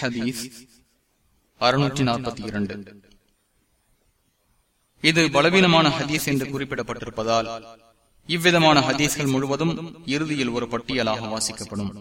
ஹதீஸ் அறுநூற்றி நாற்பத்தி இரண்டு. இது பலவீனமான ஹதீஸ் என்று குறிப்பிடப்பட்டிருப்பதால் இவ்விதமான ஹதீஸ்கள் முழுவதும் இறுதியில் ஒரு பட்டியலாக வாசிக்கப்படும்.